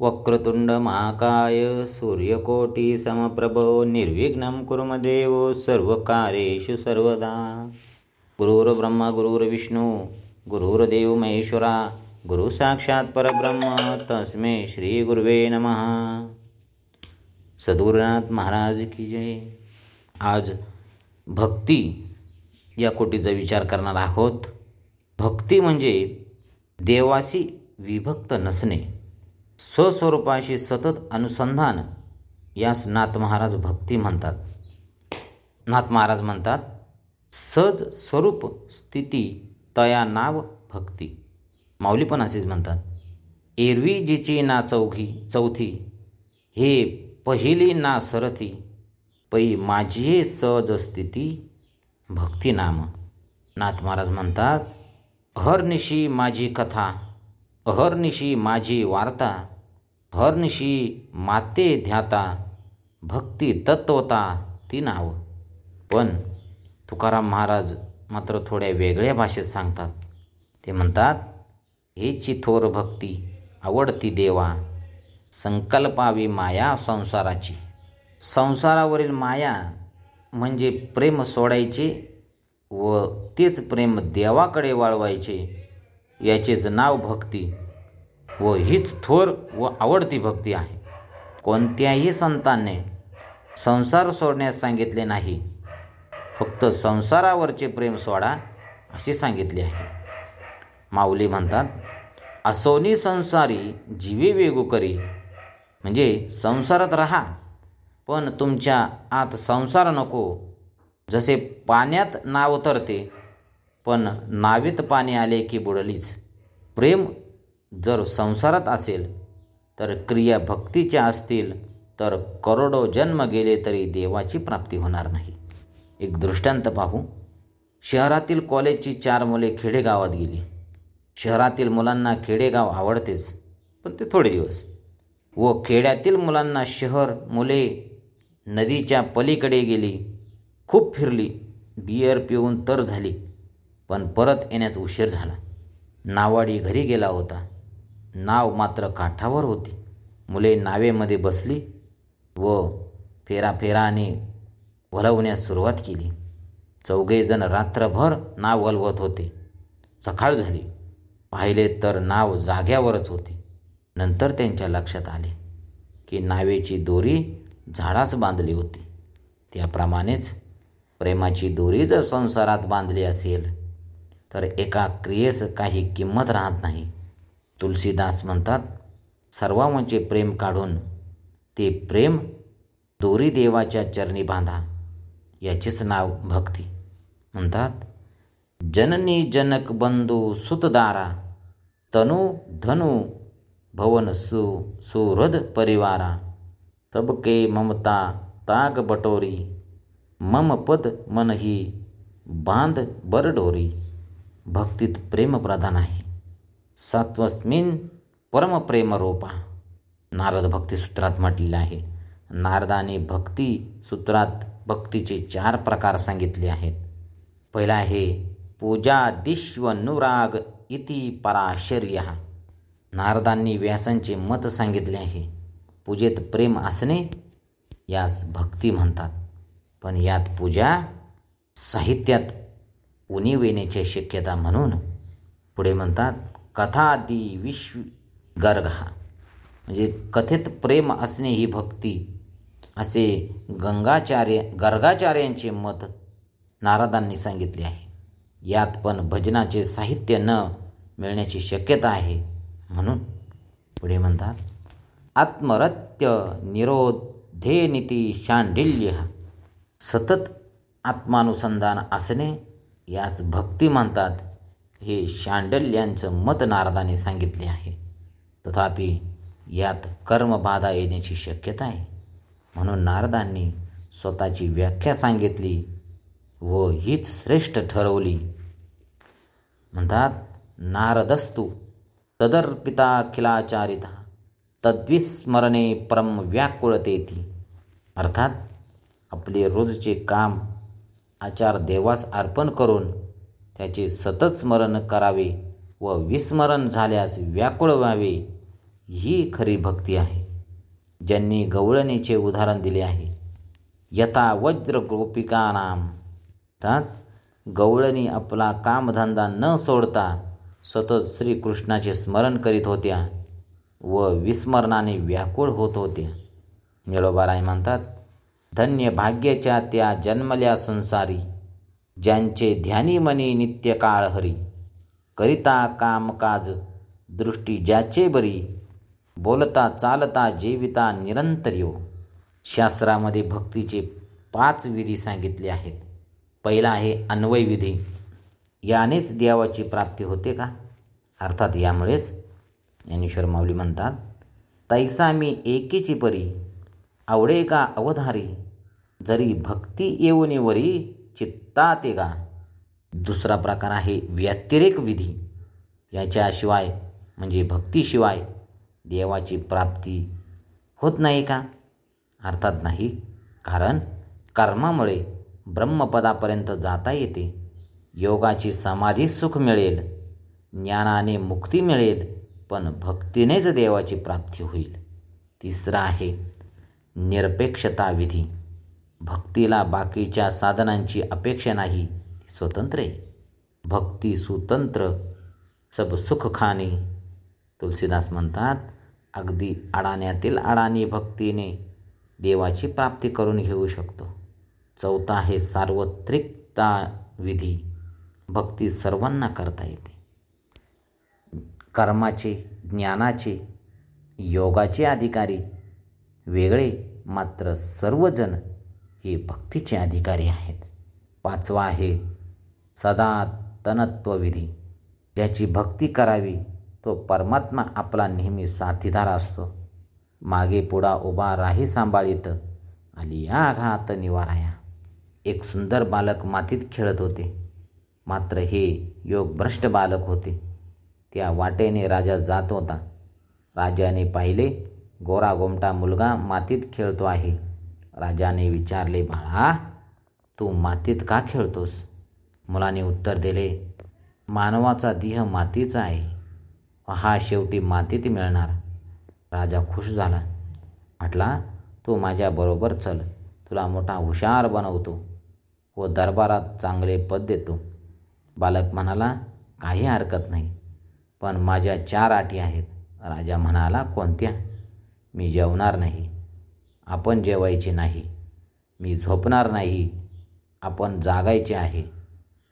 वक्रतुंड महाकाय सूर्यकोटी समप्रभ निर्विघ्नं कुर्मदेव सर्वकार्येषु सर्वदा गुरुर्ब्रह्मा गुरुर्विष्णू गुरुर्देव महेश्वरा गुरुसाक्षात् परब्रह्म तस्मे श्री गुरुवे नमः। सद्गुरुनाथ महाराज की जय। आज भक्ती या कोटीचा विचार करणार आहोत. भक्ती म्हणजे देवाशी विभक्त नसणे. स्वस्वरूपाशी सतत अनुसंधान यास नाथ महाराज भक्ती म्हणतात. नाथ महाराज म्हणतात सज स्वरूप स्थिती तया नाव भक्ती. माऊली पण असेच म्हणतात एरवी जिची ना चौघी चौथी हे पहिली ना सरथी पै माझी सहज स्थिती भक्ती नाम. नाथ महाराज म्हणतात हरनिशी माझी कथा अहर्निशी माझी वार्ता हर्निशी माते ध्याता भक्ती तत्वता ती नाव. पण तुकाराम महाराज मात्र थोड्या वेगळ्या भाषेत सांगतात. ते म्हणतात हेची थोर भक्ती आवडती देवा संकल्पावी माया संसाराची. संसारावरील माया म्हणजे प्रेम सोडायचे व तेच प्रेम देवाकडे वाळवायचे. याचेच नाव भक्ती व हीच थोर व आवडती भक्ती आहे. कोणत्याही संतांनी संसार सोडण्यास सांगितले नाही. फक्त संसारावरचे प्रेम सोडा असे सांगितले आहे. माऊली म्हणतात असोनी संसारी जीवे वेगू करी. म्हणजे संसारात राहा. पण तुमच्या आत संसार नको. जसे पाण्यात नाव उतरते पण नावेत पाणी आले की बुडलीच. प्रेम जर संसारात असेल तर क्रिया भक्तीच्या असतील तर करोडो जन्म गेले तरी देवाची प्राप्ती होणार नाही. एक दृष्टांत पाहू. शहरातील कॉलेजची चार मुले खेडेगावात गेली. शहरातील मुलांना खेडेगाव आवडतेच पण ते थोडे दिवस. व खेड्यातील मुलांना शहर मुले नदीच्या पलीकडे गेली. खूप फिरली. बियर पिऊन तर झाली. पण परत येण्यात उशीर झाला. नावाडी घरी गेला होता. नाव मात्र काठावर होती. मुले नावेमध्ये बसली व फेराफेराने वलवण्यास सुरुवात केली. चौघेजण रात्रभर नाव वलवत होते. सकाळ झाली. पाहिले तर नाव जाग्यावरच होते. नंतर त्यांच्या लक्षात आले की नावेची दोरी झाडास बांधली होती. त्याप्रमाणेच प्रेमाची दोरी जर संसारात बांधली असेल तर एका क्रियेस काही किंमत राहत नाही. तुलसीदास म्हणतात सर्वांचे प्रेम काढून ते प्रेम दोरी देवाच्या चरणी बांधा याचेच नाव भक्ती. म्हणतात जननी जनक बंधू सुतदारा तनु धनु भवन सु सुहृद परिवारा सबके ममता ताग बटोरी मम पद मनही बांध बरडोरी भक्तीत प्रेम प्रधान आहे. सात्वस्मिन परमप्रेमरूपा. नारद भक्तिसूत्रात म्हटलेले आहे. नारदाने भक्ती सूत्रात भक्तीचे चार प्रकार सांगितले आहेत. पहिला आहे पूजा दिश्वनुराग इति पराशर्य. नारदांनी व्यासांचे मत सांगितले आहे. पूजेत प्रेम असणे यास भक्ती म्हणतात. पण यात पूजा साहित्यात उणीव येण्याची शक्यता म्हणून पुढे म्हणतात कथादी विश्व गर्ग. हा म्हणजे कथित प्रेम असणे ही भक्ती असे गंगाचार्य गर्गाचार्यांचे मत नारदांनी सांगितले आहे. यात पण भजनाचे साहित्य न मिळण्याची शक्यता आहे म्हणून पुढे म्हणतात आत्मरत्य निरोधे नीती शांडिल्य. सतत आत्मानुसंधान असणे यास भक्ती म्हणतात. हे शांडल्यांचं मत नारदाने सांगितले आहे. तथापि यात कर्मबाधा येण्याची शक्यता आहे. म्हणून नारदांनी स्वतःची व्याख्या सांगितली व हीच श्रेष्ठ ठरवली. म्हणतात नारदस्तु तदर्पिता तद्विस्मरणे परम व्याकुळतेती. अर्थात आपले रोजचे काम आचार देवास अर्पण करून त्याचे सतत स्मरण करावे व विस्मरण झाल्यास व्याकुळ व्हावे ही खरी भक्ती आहे. ज्यांनी गवळणीचे उदाहरण दिले आहे. यथा वज्र गोपिकानाम. तात गवळणी आपला कामधंदा न सोडता सतत श्रीकृष्णाचे स्मरण करीत होत्या व विस्मरणाने व्याकुळ होत होत्या. निळोबाराय म्हणतात धन्य भाग्याच्या त्या जन्मल्या संसारी ज्यांचे ध्यानी मनी नित्य काळ हरी. करिता कामकाज दृष्टी ज्याचे बरी बोलता चालता जीविता निरंतर यो हो. शास्त्रामध्ये भक्तीचे पाच विधी सांगितले आहेत. पहिला आहे अन्वय विधी. यानेच देवाची प्राप्ती होते का? अर्थात यामुळेच ज्ञानेश्वर माऊली म्हणतात तैसा मी एकेची परी आवडे का अवधारी? जरी भक्ती येऊनेवरी चित्ता ते का दुसरा प्रकार आहे व्यतिरेक विधी. याच्याशिवाय म्हणजे भक्तीशिवाय देवाची प्राप्ती होत नाही का? अर्थात नाही. कारण कर्मामुळे ब्रह्मपदापर्यंत जाता येते. योगाची समाधी सुख मिळेल. ज्ञानाने मुक्ती मिळेल. पण भक्तीनेच देवाची प्राप्ती होईल. तिसरा आहे निरपेक्षता विधी भक्तीला बाकीच्या साधनांची अपेक्षा नाही ती स्वतंत्र आहे. भक्ती सुतंत्र सब सुख खाणे. तुलसीदास म्हणतात अगदी अडाण्यातील अडाणी भक्तीने देवाची प्राप्ती करून घेऊ शकतो. चौथा आहे सार्वत्रिकता विधी भक्ती सर्वांना करता येते. कर्माचे ज्ञानाचे योगाचे अधिकारी वेगळे मात्र सर्वजण हे भक्तीचे अधिकारी आहेत. पाचवा आहे सदा विधी ज्याची भक्ती करावी तो परमात्मा आपला नेहमी साथीदार असतो. मागे पुढा उभा राही सांभाळीत आली या आघात निवाराया. एक सुंदर बालक मातीत खेळत होते. मात्र हे योग भ्रष्ट बालक होते. त्या वाटेने राजा जात होता. राजाने पाहिले गोरा गोमटा मुलगा मातीत खेळतो आहे. राजाने विचारले बाळा तू मातीत का खेळतोस? मुलाने उत्तर दिले मानवाचा देह मातीचा आहे. हा शेवटी मातीत मिळणार. राजा खुश झाला. म्हटला तू माझ्याबरोबर चल. तुला मोठा हुशार बनवतो व दरबारात चांगले पद देतो. बालक म्हणाला काही हरकत नाही पण माझ्या चार अटी आहेत. राजा म्हणाला कोणत्या? मी जेवणार नाही. आपण जेवायचे नाही. मी झोपणार नाही. आपण जागायचे आहे.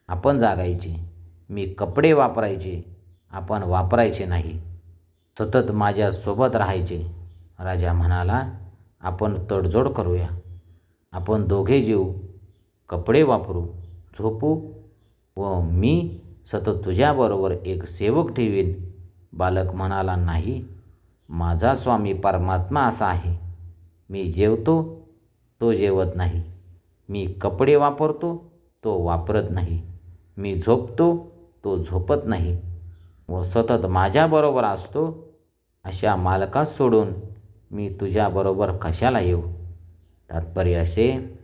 आपण जागायचे. मी कपडे वापरायचे. आपण वापरायचे नाही. सतत माझ्यासोबत राहायचे. राजा म्हणाला आपण तडजोड करूया. आपण दोघे जेऊ. कपडे वापरू. झोपू. व मी सतत तुझ्याबरोबर एक सेवक ठेवीन. बालक म्हणाला नाही. माझा स्वामी परमात्मा असा आहे. मी जेवतो तो जेवत नाही. मी कपडे वापरतो तो वापरत नाही. मी झोपतो तो झोपत नाही. व सतत माझ्याबरोबर असतो अशा मालकास सोडून मी तुझ्याबरोबर कशाला येऊ? तात्पर्य असे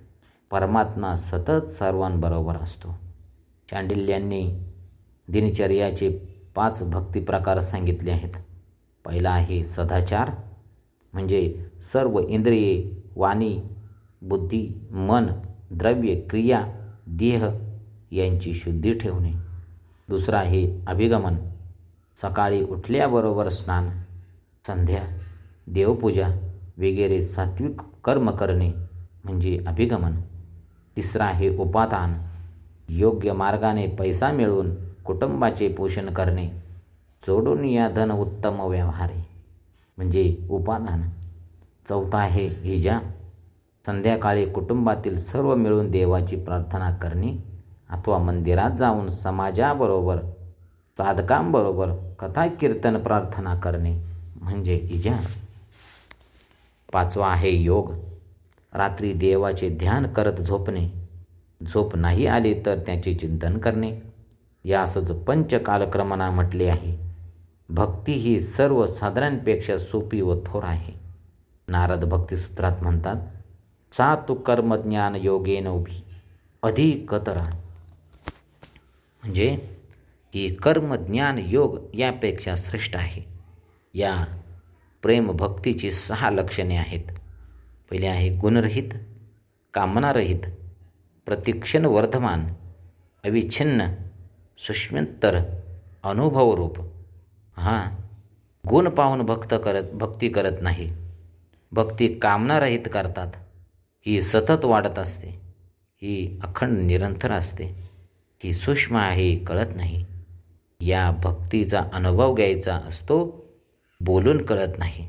परमात्मा सतत सर्वांबरोबर असतो. चांडिल्यांनी दिनचर्याचे पाच भक्ती प्रकार सांगितले आहेत. पहिला आहे सदाचार म्हणजे सर्व इंद्रिये वाणी बुद्धी मन द्रव्य क्रिया देह यांची शुद्धी ठेवणे. दुसरा आहे अभिगमन. सकाळी उठल्याबरोबर स्नान संध्या देवपूजा वगैरे सात्विक कर्म करणे म्हणजे अभिगमन. तिसरा आहे उपादान. योग्य मार्गाने पैसा मिळवून कुटुंबाचे पोषण करणे. जोडून या धन उत्तम व्यवहारे. म्हणजे उपादान. चौथा आहे हिजा संध्याकाळी कुटुंबातील सर्व मिळून देवाची प्रार्थना करणे अथवा मंदिरात जाऊन समाजाबरोबर साधकांबरोबर कथा कीर्तन प्रार्थना करणे म्हणजे इजा. पाचवा आहे योग. रात्री देवाचे ध्यान करत झोपणे. झोप नाही आली तर त्याचे चिंतन करणे. यासच पंचकालक्रमणा म्हटले आहे. भक्ती ही सर्व साधारणपेक्षा सोपी व थोर आहे. नारद भक्तिसूत्रात म्हणतात सा तू कर्मज्ञान योगेन उभी अधिकतरा. म्हणजे ही कर्म ज्ञान योग यापेक्षा श्रेष्ठ आहे. या प्रेम भक्तीची सहा लक्षणे आहेत. पहिले आहे गुणरहित कामनारहित प्रतिक्षण वर्धमान अविच्छिन्न सुष्मंतर अनुभवरूप. हां. गुण पाहून भक्त करत भक्ती करत नाही. भक्ती कामनारहित करतात. ही सतत वाढत असते. ही अखंड निरंतर असते. ही सूक्ष्म आहे कळत नाही. या भक्तीचा अनुभव घ्यायचा असतो बोलून कळत नाही.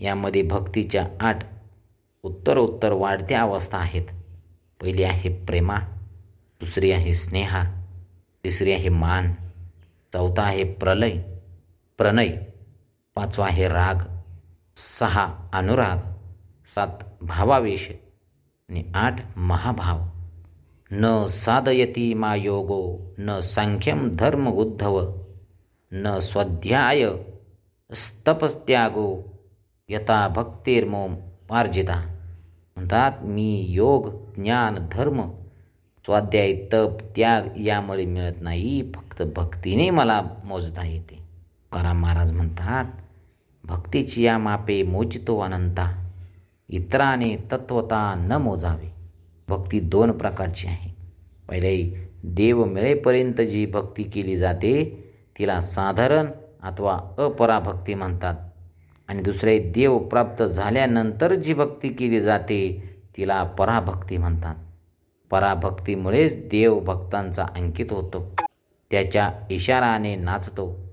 यामध्ये भक्तीच्या आठ उत्तर उत्तर वाढत्या अवस्था आहेत. पहिली आहे प्रेमा दुसरी आहे स्नेहा तिसरी आहे मान चौथा आहे प्रलय. प्रणय पाचवा आहे राग सहा अनुराग सात भावावेश आणि आठ महाभाव. न साधयती मा योगो न सांख्यम धर्म उद्धव न स्वाध्याय स्तपस्त्यागो यथा भक्तिर्मोम पार्जिता. म्हणतात मी योग ज्ञान धर्म स्वाध्याय तप त्याग यामुळे मिळत नाही फक्त भक्तीने मला मोजता येते. तुकाराम महाराज म्हणतात भक्तीची या मापे मोजितो अनंता इतराने तत्वता न मोजावे. भक्ती दोन प्रकारची आहे. पहिले देव मिळेपर्यंत जी भक्ती केली जाते तिला साधारण अथवा अपराभक्ती म्हणतात. आणि दुसरे देव प्राप्त झाल्यानंतर जी भक्ती केली जाते तिला पराभक्ती म्हणतात. पराभक्तीमुळेच देव भक्तांचा अंकित होतो. त्याच्या इशाराने नाचतो.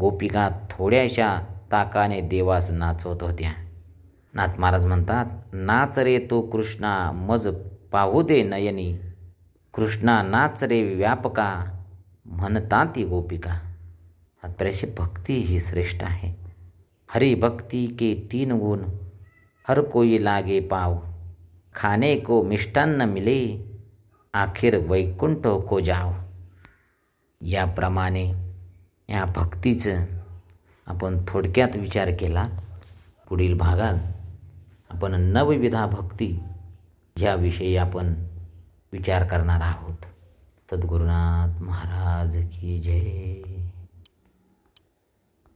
गोपिका थोड्याशा ताकाने देवास नाचवत होत्या. नाथ महाराज म्हणतात नाच रे तो कृष्णा मज पाहू दे नयनी. कृष्णा नाच रे व्यापका म्हणता ती गोपिका. अत्रेशी भक्ती ही श्रेष्ठ आहे. हरि भक्ती के तीन गुण हर कोई लागे पाव. खाने को मिष्टान्न मिले आखिर वैकुंठ को जाव याप्रमाणे या भक्तीचं आपण थोडक्यात विचार केला पुढील भागात आपण नवविधा भक्ती ह्याविषयी आपण विचार करणार आहोत. सद्गुरुनाथ महाराज की जय.